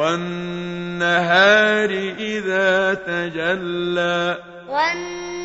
وَالنَّهَارِ إِذَا تَجَلَّىٰ وَالنَّهَارِ